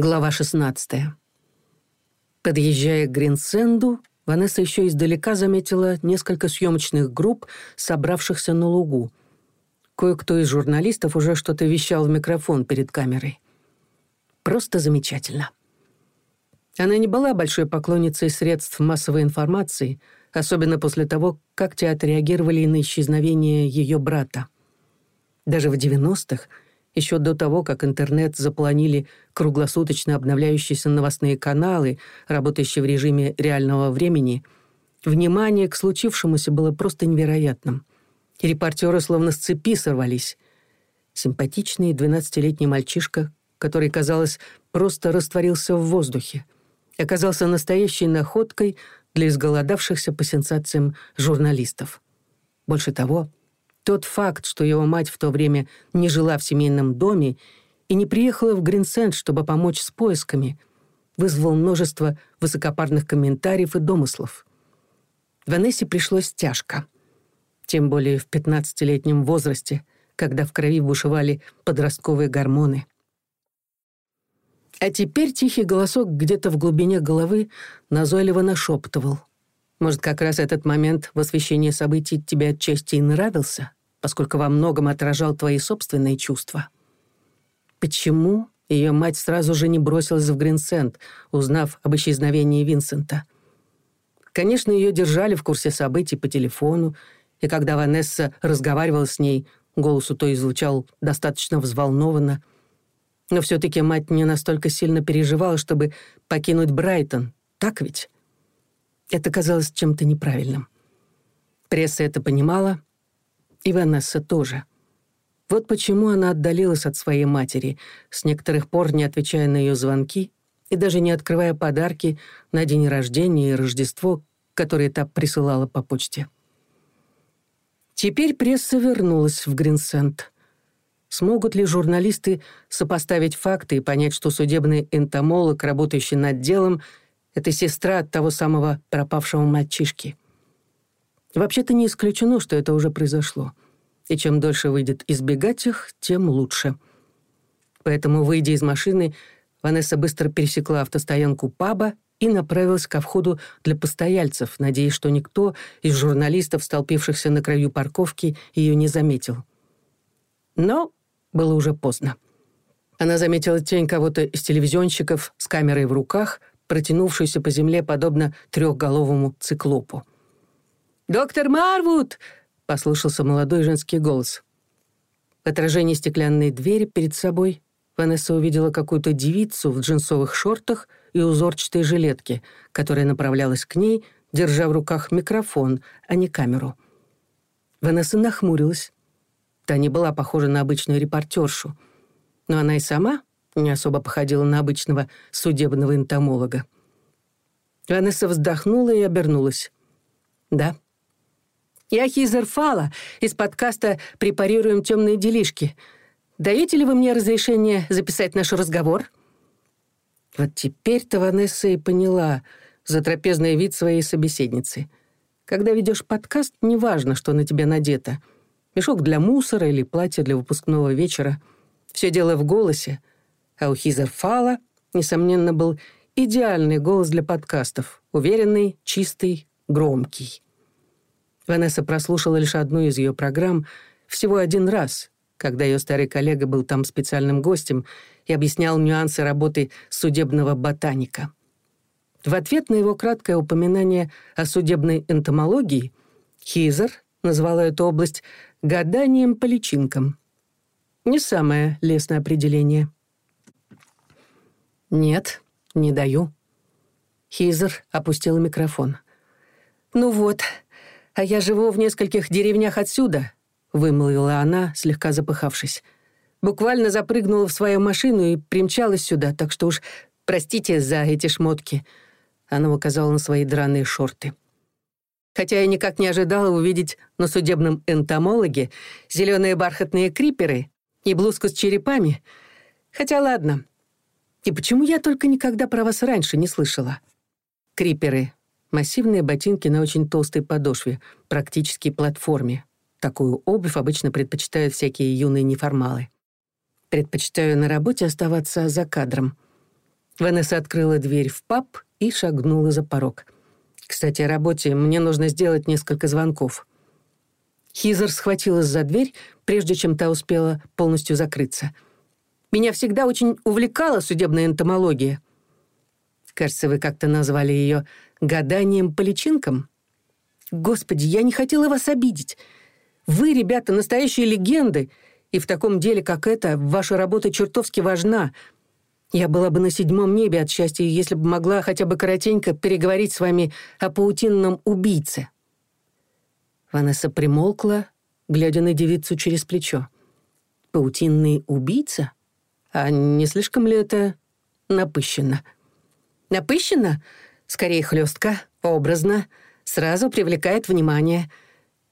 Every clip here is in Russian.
Глава 16. Подъезжая к Гринсенду, Ванесса еще издалека заметила несколько съемочных групп, собравшихся на лугу. Кое-кто из журналистов уже что-то вещал в микрофон перед камерой. Просто замечательно. Она не была большой поклонницей средств массовой информации, особенно после того, как те отреагировали на исчезновение ее брата. Даже в 90-х — еще до того, как интернет запланили круглосуточно обновляющиеся новостные каналы, работающие в режиме реального времени, внимание к случившемуся было просто невероятным. репортеры словно с цепи сорвались. Симпатичный 12-летний мальчишка, который, казалось, просто растворился в воздухе, оказался настоящей находкой для изголодавшихся по сенсациям журналистов. Больше того — тот факт, что его мать в то время не жила в семейном доме и не приехала в Гринсенд, чтобы помочь с поисками, вызвал множество высокопарных комментариев и домыслов. Ванессе пришлось тяжко. Тем более в 15-летнем возрасте, когда в крови бушевали подростковые гормоны. А теперь тихий голосок где-то в глубине головы назойливо нашептывал — может, как раз этот момент восвещения событий тебе отчасти и нравился, поскольку во многом отражал твои собственные чувства. Почему ее мать сразу же не бросилась в Гринсент, узнав об исчезновении Винсента? Конечно, ее держали в курсе событий по телефону, и когда Ванесса разговаривала с ней, голос у той звучал достаточно взволнованно. Но все-таки мать не настолько сильно переживала, чтобы покинуть Брайтон, так ведь? Это казалось чем-то неправильным. Пресса это понимала, и Ванесса тоже. Вот почему она отдалилась от своей матери, с некоторых пор не отвечая на ее звонки и даже не открывая подарки на день рождения и Рождество, которые та присылала по почте. Теперь пресса вернулась в Гринсент. Смогут ли журналисты сопоставить факты и понять, что судебный энтомолог, работающий над делом, это сестра от того самого пропавшего мальчишки. Вообще-то не исключено, что это уже произошло. И чем дольше выйдет избегать их, тем лучше. Поэтому, выйдя из машины, Ванесса быстро пересекла автостоянку паба и направилась ко входу для постояльцев, надеясь, что никто из журналистов, столпившихся на краю парковки, ее не заметил. Но было уже поздно. Она заметила тень кого-то из телевизионщиков с камерой в руках — протянувшуюся по земле подобно трехголовому циклопу. «Доктор Марвуд!» — послышался молодой женский голос. В отражении стеклянной двери перед собой Ванесса увидела какую-то девицу в джинсовых шортах и узорчатой жилетке, которая направлялась к ней, держа в руках микрофон, а не камеру. Ванесса нахмурилась. Та не была похожа на обычную репортершу. Но она и сама не особо походила на обычного судебного энтомолога. Ванесса вздохнула и обернулась. «Да». «Я Хизер Фала из подкаста «Препарируем темные делишки». Даете ли вы мне разрешение записать наш разговор?» Вот теперь-то Ванесса и поняла за трапезный вид своей собеседницы. Когда ведешь подкаст, неважно, что на тебя надето. Мешок для мусора или платье для выпускного вечера. Все дело в голосе — Аухизер Фала, несомненно, был идеальный голос для подкастов, уверенный, чистый, громкий. Ванесса прослушала лишь одну из ее программ всего один раз, когда ее старый коллега был там специальным гостем и объяснял нюансы работы судебного ботаника. В ответ на его краткое упоминание о судебной энтомологии Хизер назвала эту область «гаданием по личинкам». Не самое лестное определение — «Нет, не даю». Хизер опустил микрофон. «Ну вот, а я живу в нескольких деревнях отсюда», — вымолвила она, слегка запыхавшись. «Буквально запрыгнула в свою машину и примчалась сюда, так что уж простите за эти шмотки». Она указала на свои драные шорты. Хотя я никак не ожидала увидеть на судебном энтомологе зеленые бархатные криперы и блузку с черепами. Хотя ладно, и почему я только никогда про вас раньше не слышала? Криперы. Массивные ботинки на очень толстой подошве, практически платформе. Такую обувь обычно предпочитают всякие юные неформалы. Предпочитаю на работе оставаться за кадром. Ванесса открыла дверь в паб и шагнула за порог. «Кстати, о работе. Мне нужно сделать несколько звонков». Хизер схватилась за дверь, прежде чем та успела полностью закрыться. Меня всегда очень увлекала судебная энтомология. Кажется, вы как-то назвали ее «гаданием по личинкам». Господи, я не хотела вас обидеть. Вы, ребята, настоящие легенды, и в таком деле, как это, ваша работа чертовски важна. Я была бы на седьмом небе от счастья, если бы могла хотя бы коротенько переговорить с вами о паутинном убийце». Ванесса примолкла, глядя на девицу через плечо. «Паутинный убийца?» А не слишком ли это напыщенно?» «Напыщенно? Скорее хлестко, образно, сразу привлекает внимание.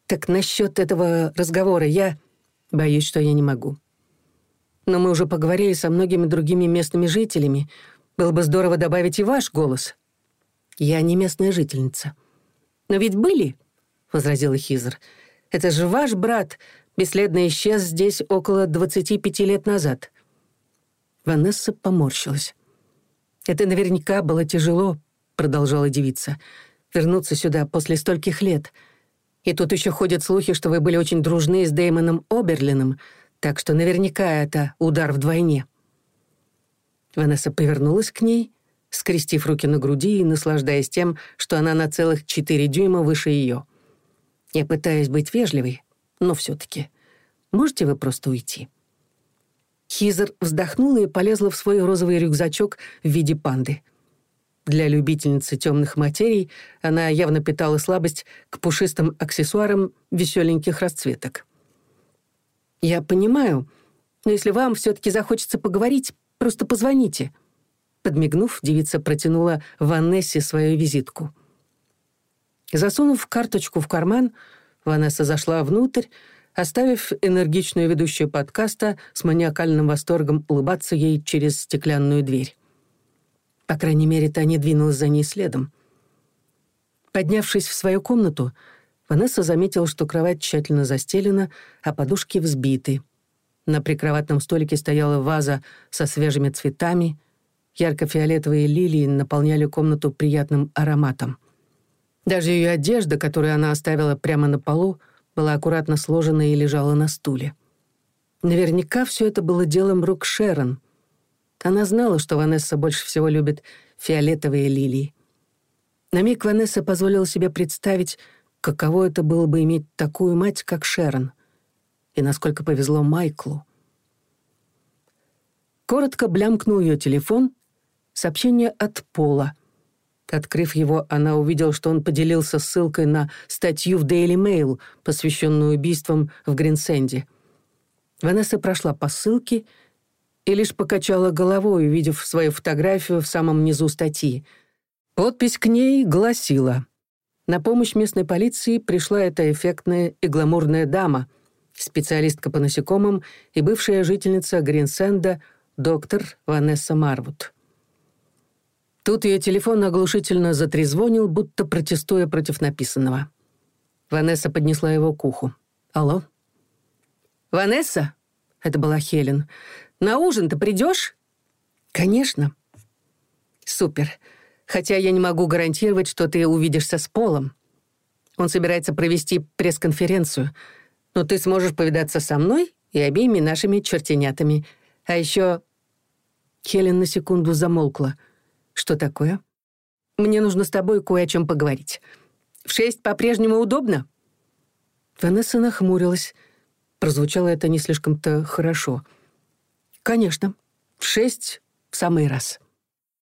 Так насчет этого разговора я боюсь, что я не могу. Но мы уже поговорили со многими другими местными жителями. Было бы здорово добавить и ваш голос. Я не местная жительница. Но ведь были, — возразила Хизер. Это же ваш брат бесследно исчез здесь около 25 лет назад. Ванесса поморщилась. «Это наверняка было тяжело», — продолжала девица, «вернуться сюда после стольких лет. И тут еще ходят слухи, что вы были очень дружны с Дэймоном Оберлином, так что наверняка это удар вдвойне». Ванесса повернулась к ней, скрестив руки на груди и наслаждаясь тем, что она на целых четыре дюйма выше ее. «Я пытаюсь быть вежливой, но все-таки. Можете вы просто уйти?» Хизер вздохнула и полезла в свой розовый рюкзачок в виде панды. Для любительницы темных материй она явно питала слабость к пушистым аксессуарам веселеньких расцветок. «Я понимаю, но если вам все таки захочется поговорить, просто позвоните». Подмигнув, девица протянула Ванессе свою визитку. Засунув карточку в карман, Ванесса зашла внутрь, Оставив энергичную ведущую подкаста с маниакальным восторгом улыбаться ей через стеклянную дверь. По крайней мере, Таня двинулась за ней следом. Поднявшись в свою комнату, Ванесса заметила, что кровать тщательно застелена, а подушки взбиты. На прикроватном столике стояла ваза со свежими цветами, ярко-фиолетовые лилии наполняли комнату приятным ароматом. Даже ее одежда, которую она оставила прямо на полу, — была аккуратно сложена и лежала на стуле. Наверняка все это было делом рук Шерон. Она знала, что Ванесса больше всего любит фиолетовые лилии. На миг Ванесса позволила себе представить, каково это было бы иметь такую мать, как Шерон, и насколько повезло Майклу. Коротко блямкнул ее телефон, сообщение от Пола — Открыв его, она увидела, что он поделился ссылкой на статью в Daily Mail, посвященную убийствам в Гринсенде. Ванесса прошла по ссылке и лишь покачала головой, увидев свою фотографию в самом низу статьи. Подпись к ней гласила «На помощь местной полиции пришла эта эффектная и гламурная дама, специалистка по насекомым и бывшая жительница Гринсенда доктор Ванесса Марвуд». Тут ее телефон оглушительно затрезвонил, будто протестуя против написанного. Ванесса поднесла его к уху. «Алло?» «Ванесса?» — это была Хелен. «На ужин ты придешь?» «Конечно». «Супер. Хотя я не могу гарантировать, что ты увидишься с Полом. Он собирается провести пресс-конференцию. Но ты сможешь повидаться со мной и обеими нашими чертенятами. А еще...» Хелен на секунду замолкла —«Что такое?» «Мне нужно с тобой кое о чем поговорить. В шесть по-прежнему удобно?» Ванесса нахмурилась. Прозвучало это не слишком-то